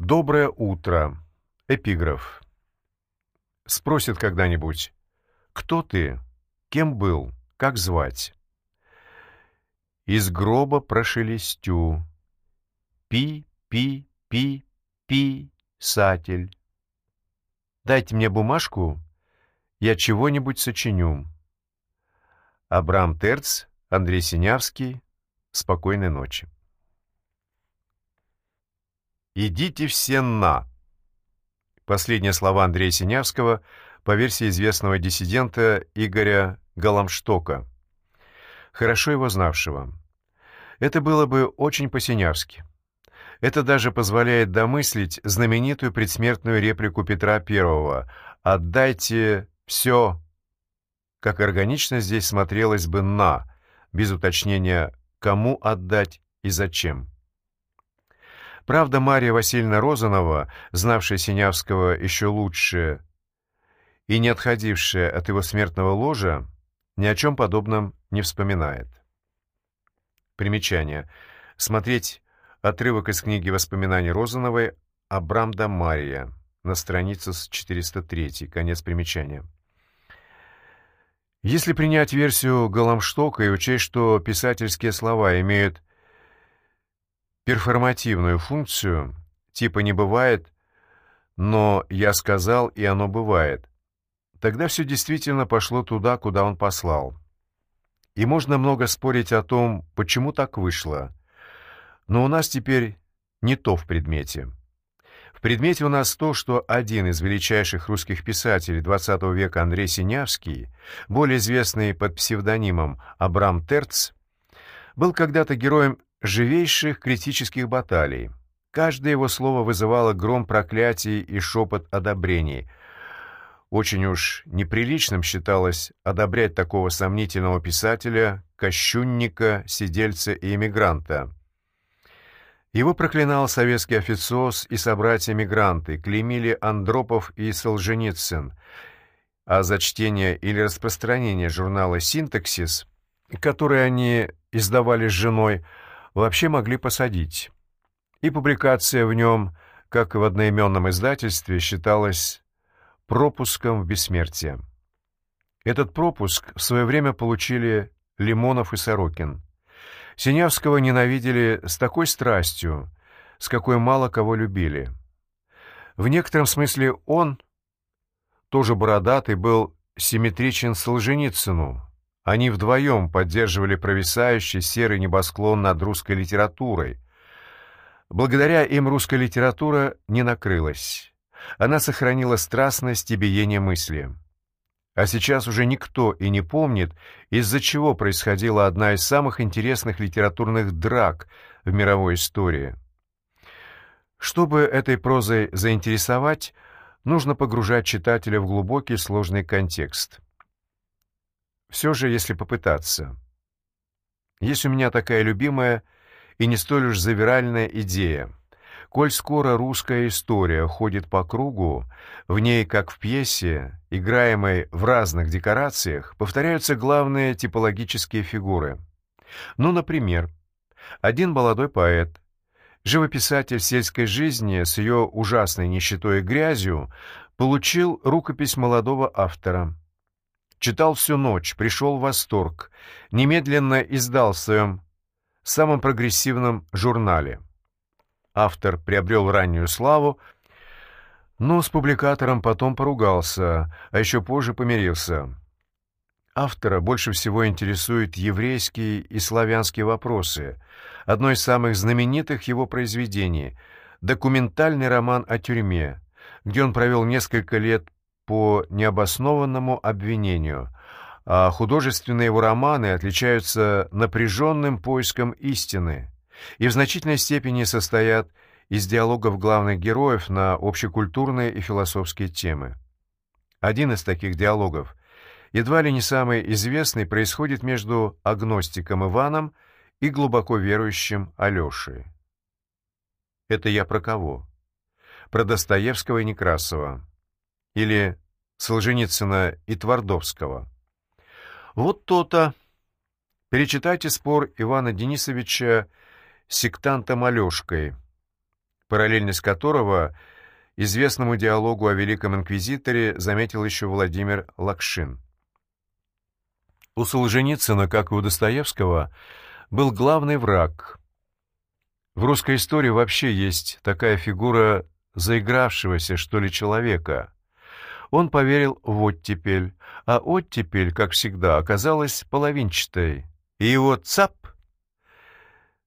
Доброе утро. Эпиграф. Спросят когда-нибудь, кто ты, кем был, как звать? Из гроба прошелестю. Пи, пи, пи, писатель. Дайте мне бумажку, я чего-нибудь сочиню. Абрам Терц, Андрей Синявский. Спокойной ночи. «Идите все на!» Последние слова Андрея Синявского по версии известного диссидента Игоря Галамштока, хорошо его знавшего. Это было бы очень по-синявски. Это даже позволяет домыслить знаменитую предсмертную реплику Петра I «Отдайте все!» Как органично здесь смотрелось бы «на», без уточнения «кому отдать и зачем». Правда, Мария Васильевна Розанова, знавшая Синявского еще лучше и не отходившая от его смертного ложа, ни о чем подобном не вспоминает. Примечание. Смотреть отрывок из книги воспоминаний Розановой «Абрам да Мария» на странице с 403, конец примечания. Если принять версию Голомштока и учесть, что писательские слова имеют перформативную функцию, типа «не бывает», но «я сказал, и оно бывает», тогда все действительно пошло туда, куда он послал. И можно много спорить о том, почему так вышло. Но у нас теперь не то в предмете. В предмете у нас то, что один из величайших русских писателей XX века Андрей Синявский, более известный под псевдонимом Абрам Терц, был когда-то героем живейших критических баталий. Каждое его слово вызывало гром проклятий и шепот одобрений. Очень уж неприличным считалось одобрять такого сомнительного писателя, кощунника, сидельца и эмигранта. Его проклинал советский официоз и собратья-мигранты, клеймили Андропов и Солженицын, а за чтение или распространение журнала «Синтаксис», который они издавали с женой, вообще могли посадить. И публикация в нем, как и в одноименном издательстве, считалась пропуском в бессмертие. Этот пропуск в свое время получили Лимонов и Сорокин. Синявского ненавидели с такой страстью, с какой мало кого любили. В некотором смысле он, тоже бородатый, был симметричен Солженицыну, они вдвоем поддерживали провисающий серый небосклон над русской литературой. Благодаря им русская литература не накрылась. Она сохранила страстность и биение мысли. А сейчас уже никто и не помнит, из-за чего происходила одна из самых интересных литературных драк в мировой истории. Чтобы этой прозой заинтересовать, нужно погружать читателя в глубокий сложный контекст – все же, если попытаться. Есть у меня такая любимая и не столь уж завиральная идея. Коль скоро русская история ходит по кругу, в ней, как в пьесе, играемой в разных декорациях, повторяются главные типологические фигуры. Ну, например, один молодой поэт, живописатель сельской жизни с ее ужасной нищетой и грязью, получил рукопись молодого автора — Читал всю ночь, пришел в восторг. Немедленно издал в своем самом прогрессивном журнале. Автор приобрел раннюю славу, но с публикатором потом поругался, а еще позже помирился. Автора больше всего интересуют еврейские и славянские вопросы. Одно из самых знаменитых его произведений — документальный роман о тюрьме, где он провел несколько лет по необоснованному обвинению, а художественные его романы отличаются напряженным поиском истины и в значительной степени состоят из диалогов главных героев на общекультурные и философские темы. Один из таких диалогов, едва ли не самый известный, происходит между агностиком Иваном и глубоко верующим Алешей. Это я про кого? Про Достоевского и Некрасова или Солженицына и Твардовского. Вот то-то. Перечитайте спор Ивана Денисовича с сектантом Алешкой. параллельность которого известному диалогу о Великом Инквизиторе заметил еще Владимир Лакшин. У Солженицына, как и у Достоевского, был главный враг. В русской истории вообще есть такая фигура заигравшегося, что ли, человека. Он поверил в оттепель, а оттепель, как всегда, оказалась половинчатой. И его цап!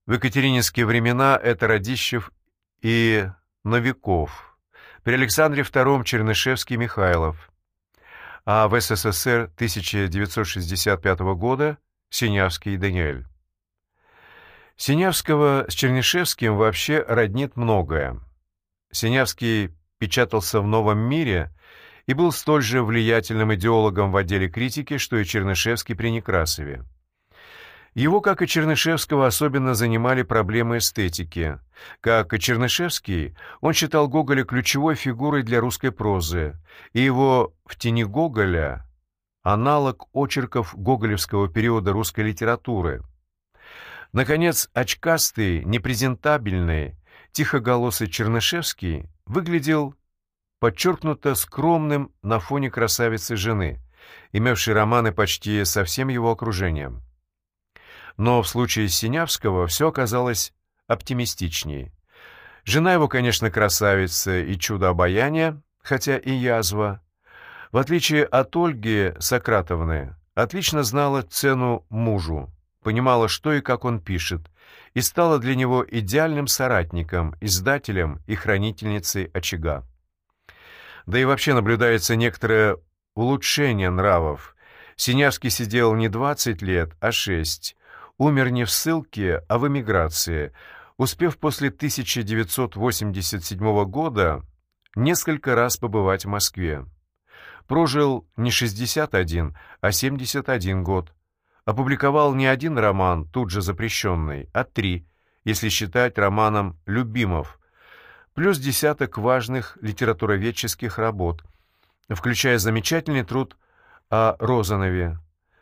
В екатерининские времена это Радищев и Новиков, при Александре II Чернышевский Михайлов, а в СССР 1965 года Синявский и Даниэль. Синявского с Чернышевским вообще роднит многое. Синявский печатался в «Новом мире» и был столь же влиятельным идеологом в отделе критики, что и Чернышевский при Некрасове. Его, как и Чернышевского, особенно занимали проблемы эстетики. Как и Чернышевский, он считал Гоголя ключевой фигурой для русской прозы, и его «В тени Гоголя» — аналог очерков гоголевского периода русской литературы. Наконец, очкастый, непрезентабельный, тихоголосый Чернышевский выглядел подчеркнуто скромным на фоне красавицы жены, имевшей романы почти со всем его окружением. Но в случае Синявского все оказалось оптимистичнее. Жена его, конечно, красавица и чудо обаяния, хотя и язва. В отличие от Ольги Сократовны, отлично знала цену мужу, понимала, что и как он пишет, и стала для него идеальным соратником, издателем и хранительницей очага. Да и вообще наблюдается некоторое улучшение нравов. Синявский сидел не 20 лет, а 6, умер не в ссылке, а в эмиграции, успев после 1987 года несколько раз побывать в Москве. Прожил не 61, а 71 год. Опубликовал не один роман, тут же запрещенный, а три, если считать романом «Любимов», плюс десяток важных литературоведческих работ, включая замечательный труд о Розанове,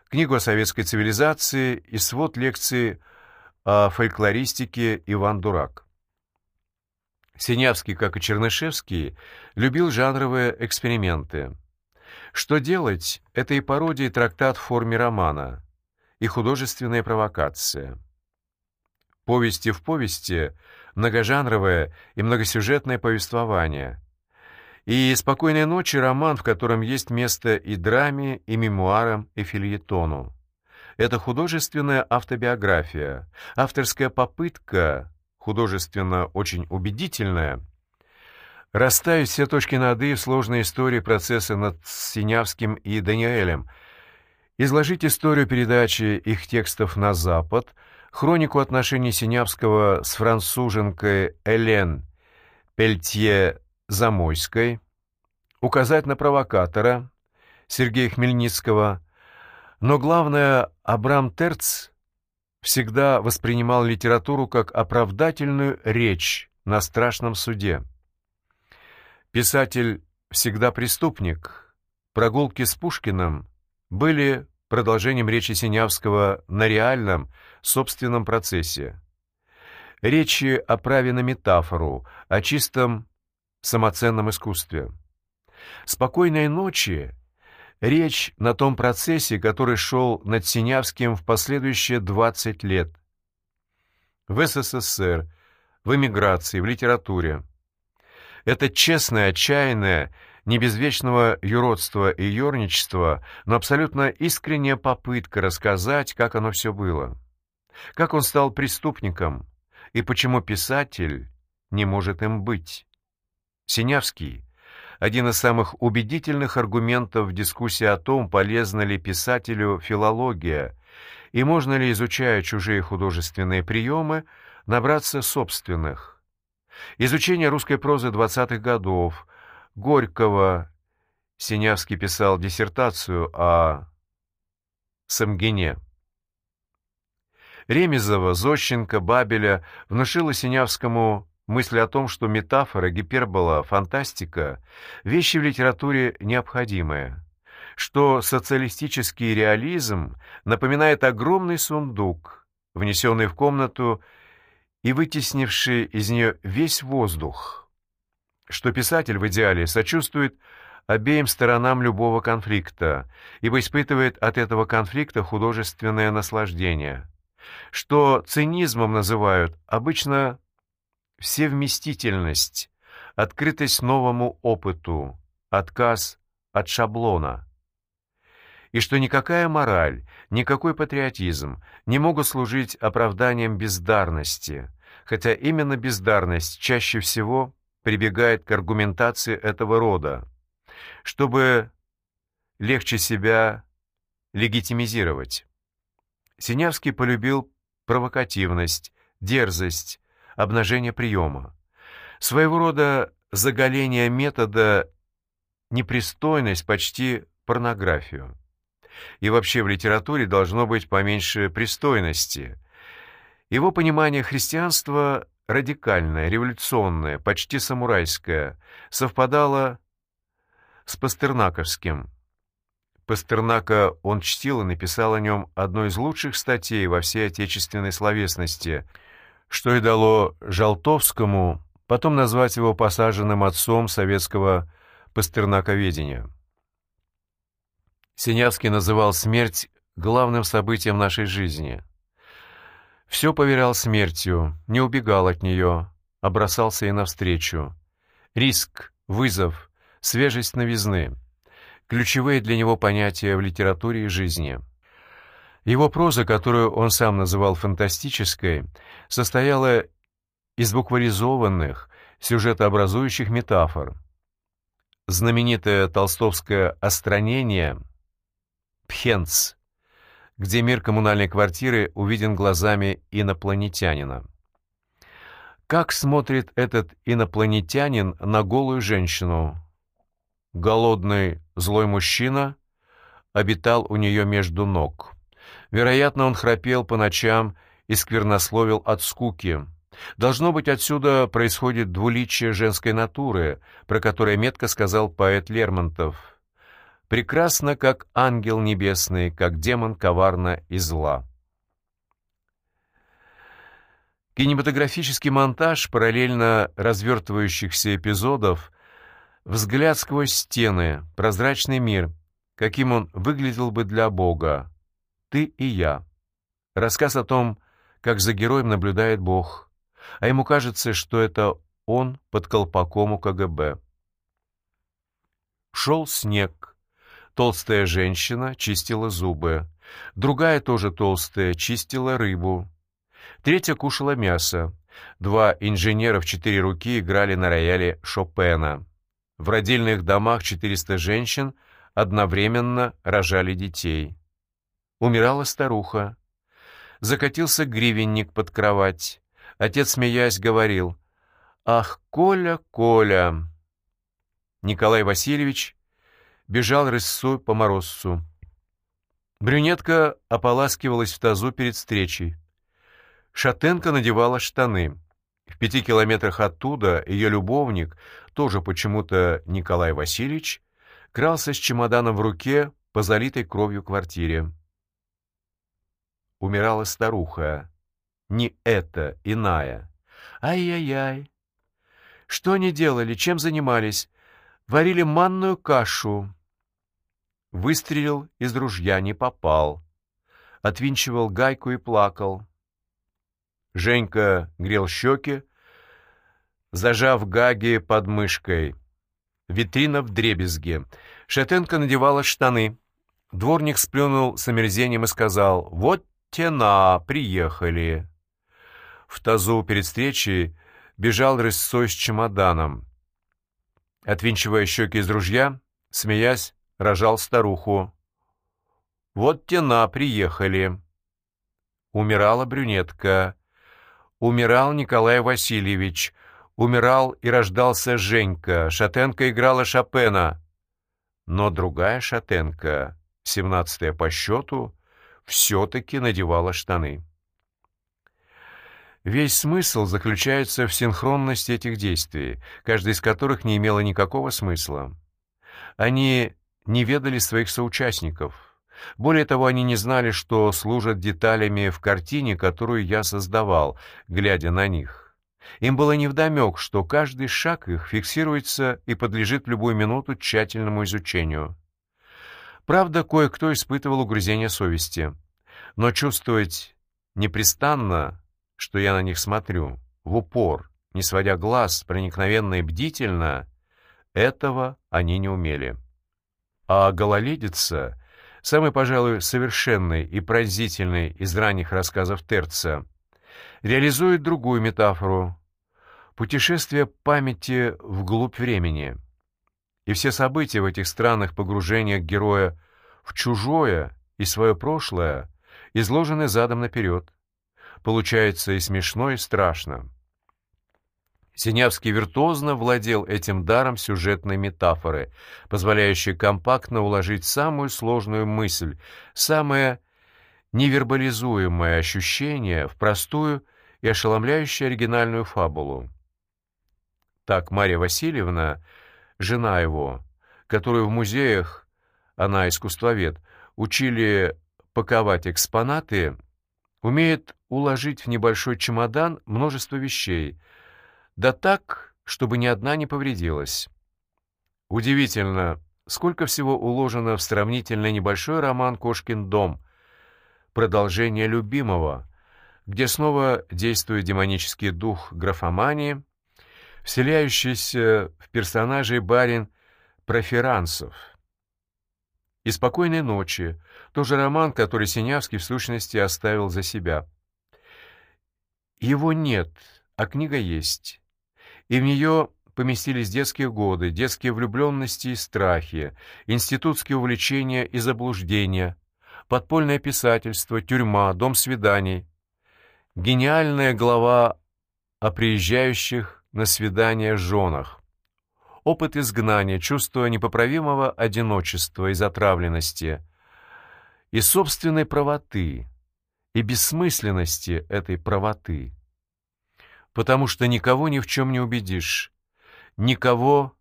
книгу о советской цивилизации и свод лекций о фольклористике Иван Дурак. Синявский, как и Чернышевский, любил жанровые эксперименты. «Что делать» — это и пародия, и трактат в форме романа, и художественная провокация. Повести в повести — многожанровое и многосюжетное повествование — и «Спокойной ночи» — роман, в котором есть место и драме, и мемуарам, и фильетону. Это художественная автобиография, авторская попытка, художественно очень убедительная, расставить все точки над «и» в сложной истории процесса над Синявским и Даниэлем, изложить историю передачи их текстов на Запад, хронику отношений Синявского с француженкой Элен Пельтье Замойской, указать на провокатора Сергея Хмельницкого, но главное, Абрам Терц всегда воспринимал литературу как оправдательную речь на страшном суде. Писатель всегда преступник. Прогулки с Пушкиным были продолжением речи Синявского на реальном, собственном процессе. Речи о праве на метафору, о чистом самоценном искусстве. «Спокойной ночи» — речь на том процессе, который шел над Синявским в последующие 20 лет. В СССР, в эмиграции, в литературе. Это честное, отчаянное, не без вечного юродства и ерничества, но абсолютно искренняя попытка рассказать, как оно все было. Как он стал преступником и почему писатель не может им быть. Синявский – один из самых убедительных аргументов в дискуссии о том, полезна ли писателю филология и можно ли, изучая чужие художественные приемы, набраться собственных. Изучение русской прозы 20-х годов, Горького, Синявский писал диссертацию о Самгине. Ремезова, Зощенко, Бабеля внушила Синявскому Мысль о том, что метафора, гипербола, фантастика — вещи в литературе необходимые, что социалистический реализм напоминает огромный сундук, внесенный в комнату и вытеснивший из нее весь воздух, что писатель в идеале сочувствует обеим сторонам любого конфликта, ибо испытывает от этого конфликта художественное наслаждение, что цинизмом называют обычно всевместительность, открытость новому опыту, отказ от шаблона, и что никакая мораль, никакой патриотизм не могут служить оправданием бездарности, хотя именно бездарность чаще всего прибегает к аргументации этого рода, чтобы легче себя легитимизировать. Синявский полюбил провокативность, дерзость, обнажение приема. Своего рода заголение метода непристойность, почти порнографию. И вообще в литературе должно быть поменьше пристойности. Его понимание христианства радикальное, революционное, почти самурайское, совпадало с пастернаковским. Пастернака он чтил и написал о нем одну из лучших статей во всей отечественной словесности, что и дало Жалтовскому потом назвать его посаженным отцом советского пастернаковедения. Синявский называл смерть главным событием нашей жизни. Все поверял смертью, не убегал от нее, а бросался ей навстречу. Риск, вызов, свежесть новизны — ключевые для него понятия в литературе и жизни. Его проза, которую он сам называл фантастической, состояла из букваризованных, сюжетообразующих метафор. Знаменитое толстовское «Остранение» Пхенц, где мир коммунальной квартиры увиден глазами инопланетянина. Как смотрит этот инопланетянин на голую женщину? Голодный, злой мужчина обитал у нее между ног. Вероятно, он храпел по ночам и сквернословил от скуки. Должно быть, отсюда происходит двуличие женской натуры, про которое метко сказал поэт Лермонтов прекрасно, как ангел небесный, как демон коварно и зла. Кинематографический монтаж параллельно развертывающихся эпизодов, взгляд сквозь стены, прозрачный мир, каким он выглядел бы для Бога, ты и я. Рассказ о том, как за героем наблюдает Бог, а ему кажется, что это он под колпаком у КГБ. Шел снег, Толстая женщина чистила зубы. Другая, тоже толстая, чистила рыбу. Третья кушала мясо. Два инженера в четыре руки играли на рояле Шопена. В родильных домах 400 женщин одновременно рожали детей. Умирала старуха. Закатился гривенник под кровать. Отец, смеясь, говорил, «Ах, Коля, Коля!» Николай Васильевич бежал рысцой по морозцу. Брюнетка ополаскивалась в тазу перед встречей. Шатенка надевала штаны. В пяти километрах оттуда ее любовник, тоже почему-то Николай Васильевич, крался с чемоданом в руке по залитой кровью квартире. Умирала старуха. Не эта, иная. Ай-яй-яй. Что они делали, чем занимались? Варили манную кашу. Выстрелил из ружья, не попал. Отвинчивал гайку и плакал. Женька грел щеки, зажав гаги под мышкой. Витрина в дребезге. Шатенко надевала штаны. Дворник сплюнул с омерзением и сказал «Вот тена, приехали». В тазу перед встречей бежал рысцой с чемоданом. Отвинчивая щеки из ружья, смеясь, рожал старуху. «Вот тена приехали». Умирала брюнетка. Умирал Николай Васильевич. Умирал и рождался Женька. Шатенка играла Шопена. Но другая шатенка, семнадцатая по счету, все-таки надевала штаны. Весь смысл заключается в синхронности этих действий, каждый из которых не имело никакого смысла. Они не ведали своих соучастников. Более того, они не знали, что служат деталями в картине, которую я создавал, глядя на них. Им было невдомек, что каждый шаг их фиксируется и подлежит в любую минуту тщательному изучению. Правда, кое-кто испытывал угрызение совести, но чувствовать непрестанно, что я на них смотрю, в упор, не сводя глаз, проникновенно и бдительно, этого они не умели. А гололедица самый, пожалуй, совершенный и пронзительный из ранних рассказов Терца, реализует другую метафору — путешествие памяти вглубь времени. И все события в этих странных погружениях героя в чужое и свое прошлое изложены задом наперед. Получается и смешно, и страшно. Синявский виртуозно владел этим даром сюжетной метафоры, позволяющей компактно уложить самую сложную мысль, самое невербализуемое ощущение в простую и ошеломляющую оригинальную фабулу. Так Марья Васильевна, жена его, которую в музеях, она искусствовед, учили паковать экспонаты, умеет уложить в небольшой чемодан множество вещей — да так, чтобы ни одна не повредилась. Удивительно, сколько всего уложено в сравнительно небольшой роман «Кошкин дом», продолжение любимого, где снова действует демонический дух графомании, вселяющийся в персонажей барин Проферанцев. И «Спокойной ночи» — тоже роман, который Синявский в сущности оставил за себя. Его нет, а книга есть и в нее поместились детские годы, детские влюбленности и страхи, институтские увлечения и заблуждения, подпольное писательство, тюрьма, дом свиданий. Гениальная глава о приезжающих на свидания женах. Опыт изгнания, чувство непоправимого одиночества и затравленности, и собственной правоты, и бессмысленности этой правоты потому что никого ни в чем не убедишь, никого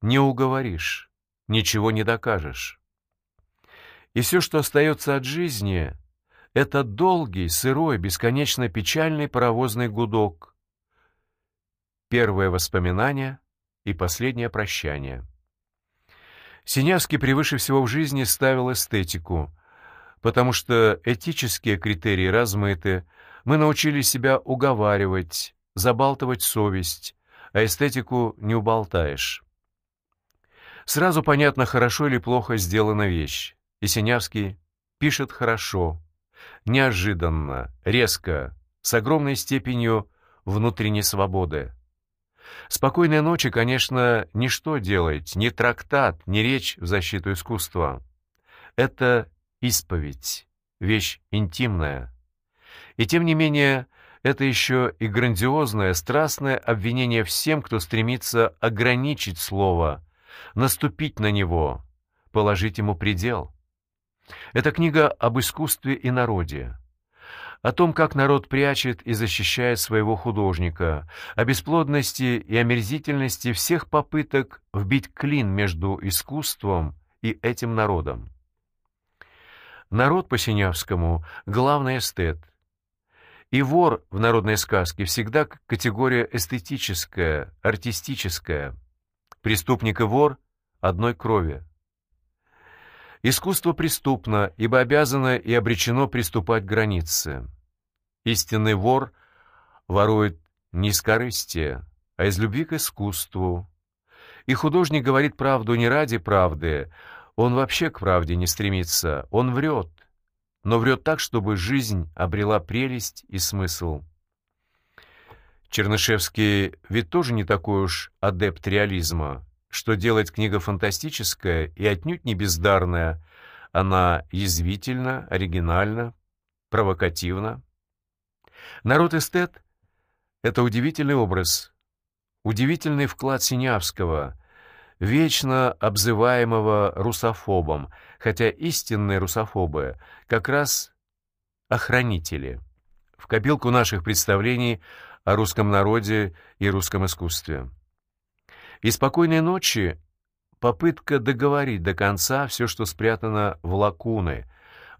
не уговоришь, ничего не докажешь. И все, что остается от жизни, это долгий, сырой, бесконечно печальный паровозный гудок. Первое воспоминание и последнее прощание. Синявский превыше всего в жизни ставил эстетику, потому что этические критерии размыты, мы научились себя уговаривать, забалтывать совесть, а эстетику не уболтаешь. Сразу понятно, хорошо или плохо сделана вещь. И Синявский пишет хорошо, неожиданно, резко, с огромной степенью внутренней свободы. «Спокойной ночи», конечно, ничто делать, ни трактат, ни речь в защиту искусства. Это исповедь, вещь интимная. И тем не менее, это еще и грандиозное, страстное обвинение всем, кто стремится ограничить слово, наступить на него, положить ему предел. Это книга об искусстве и народе, о том, как народ прячет и защищает своего художника, о бесплодности и омерзительности всех попыток вбить клин между искусством и этим народом. Народ по-синявскому — главный эстет, и вор в народной сказке всегда категория эстетическая, артистическая. Преступник и вор одной крови. Искусство преступно, ибо обязано и обречено приступать к границе. Истинный вор ворует не из корыстия, а из любви к искусству. И художник говорит правду не ради правды, он вообще к правде не стремится, он врет, но врет так, чтобы жизнь обрела прелесть и смысл. Чернышевский ведь тоже не такой уж адепт реализма, что делает книга фантастическая и отнюдь не бездарная, она язвительна, оригинальна, провокативна. Народ-эстет — это удивительный образ, удивительный вклад Синявского, вечно обзываемого русофобом, хотя истинные русофобы как раз охранители, в копилку наших представлений о русском народе и русском искусстве. И «Спокойной ночи» — попытка договорить до конца все, что спрятано в лакуны,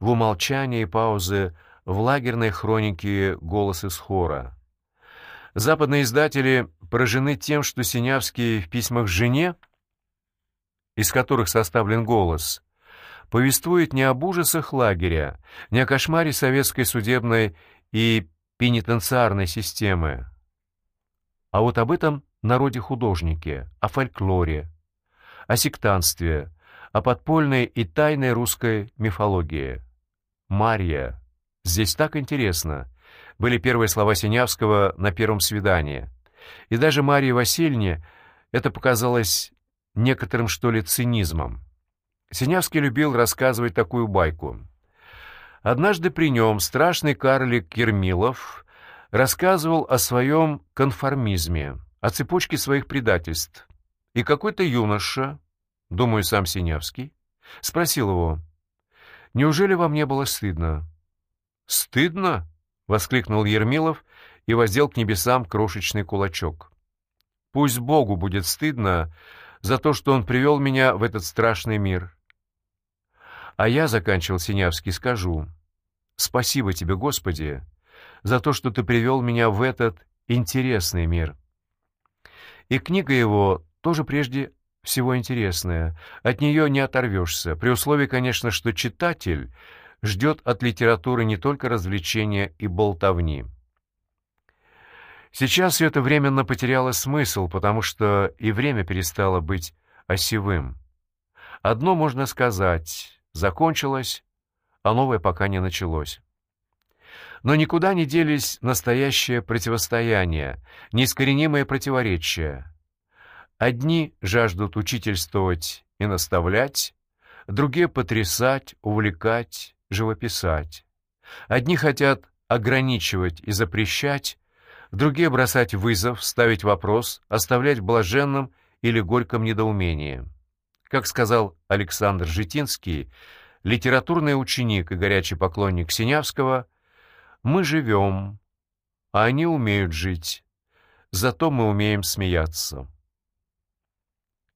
в умолчании и паузы в лагерной хронике «Голос из хора». Западные издатели поражены тем, что Синявский в письмах жене, из которых составлен «Голос», повествует не об ужасах лагеря, не о кошмаре советской судебной и пенитенциарной системы, а вот об этом народе-художнике, о фольклоре, о сектанстве, о подпольной и тайной русской мифологии. «Марья. Здесь так интересно», были первые слова Синявского на первом свидании. И даже Марии Васильевне это показалось некоторым, что ли, цинизмом. Синявский любил рассказывать такую байку. Однажды при нем страшный карлик Кермилов рассказывал о своем конформизме, о цепочке своих предательств. И какой-то юноша, думаю, сам Синявский, спросил его, «Неужели вам не было стыдно?» «Стыдно?» — воскликнул Ермилов и воздел к небесам крошечный кулачок. «Пусть Богу будет стыдно за то, что Он привел меня в этот страшный мир. А я, — заканчивал Синявский, — скажу, спасибо тебе, Господи, за то, что ты привел меня в этот интересный мир. И книга его тоже прежде всего интересная. От нее не оторвешься, при условии, конечно, что читатель ждет от литературы не только развлечения и болтовни. Сейчас все это временно потеряло смысл, потому что и время перестало быть осевым. Одно можно сказать закончилось, а новое пока не началось. Но никуда не делись настоящее противостояние, неискоренимое противоречие. Одни жаждут учительствовать и наставлять, другие — потрясать, увлекать, живописать. Одни хотят ограничивать и запрещать, другие — бросать вызов, ставить вопрос, оставлять в блаженном или горьком недоумении. Как сказал Александр Житинский, литературный ученик и горячий поклонник Синявского, «Мы живем, а они умеют жить, зато мы умеем смеяться».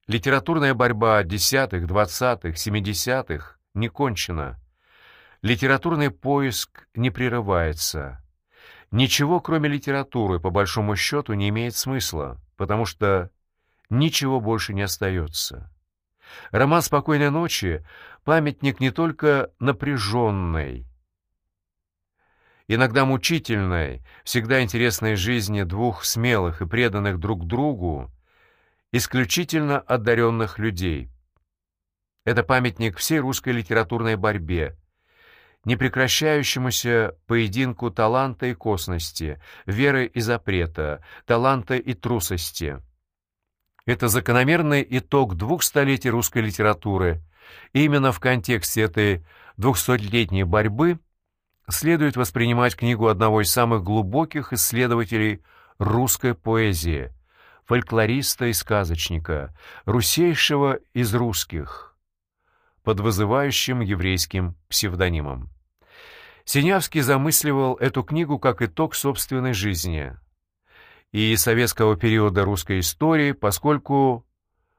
Литературная борьба десятых, двадцатых, семидесятых не кончена. Литературный поиск не прерывается. Ничего, кроме литературы, по большому счету, не имеет смысла, потому что ничего больше не остается. Роман «Спокойной ночи» — памятник не только напряженной, иногда мучительной, всегда интересной жизни двух смелых и преданных друг другу, исключительно одаренных людей. Это памятник всей русской литературной борьбе, непрекращающемуся поединку таланта и косности, веры и запрета, таланта и трусости — это закономерный итог двух столетий русской литературы. И именно в контексте этой двухсотлетней борьбы следует воспринимать книгу одного из самых глубоких исследователей русской поэзии, фольклориста и сказочника, русейшего из русских, под вызывающим еврейским псевдонимом. Синявский замысливал эту книгу как итог собственной жизни – и советского периода русской истории, поскольку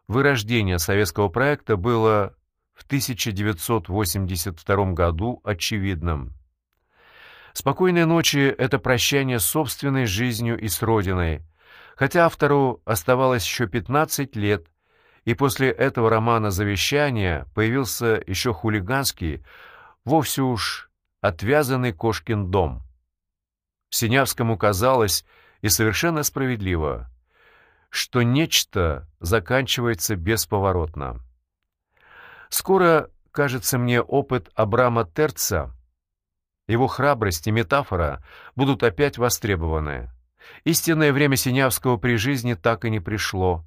вырождение советского проекта было в 1982 году очевидным. «Спокойной ночи» — это прощание с собственной жизнью и с Родиной, хотя автору оставалось еще 15 лет, и после этого романа «Завещание» появился еще хулиганский, вовсе уж отвязанный Кошкин дом. Синявскому казалось, и совершенно справедливо, что нечто заканчивается бесповоротно. Скоро, кажется мне, опыт Абрама Терца, его храбрость и метафора будут опять востребованы. Истинное время Синявского при жизни так и не пришло,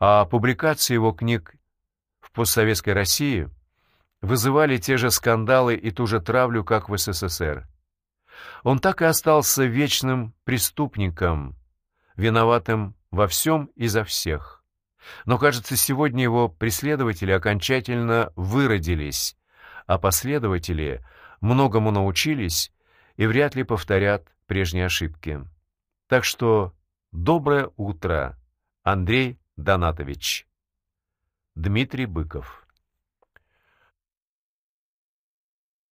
а публикации его книг в постсоветской России вызывали те же скандалы и ту же травлю, как в СССР он так и остался вечным преступником, виноватым во всем и за всех. Но, кажется, сегодня его преследователи окончательно выродились, а последователи многому научились и вряд ли повторят прежние ошибки. Так что доброе утро, Андрей Донатович. Дмитрий Быков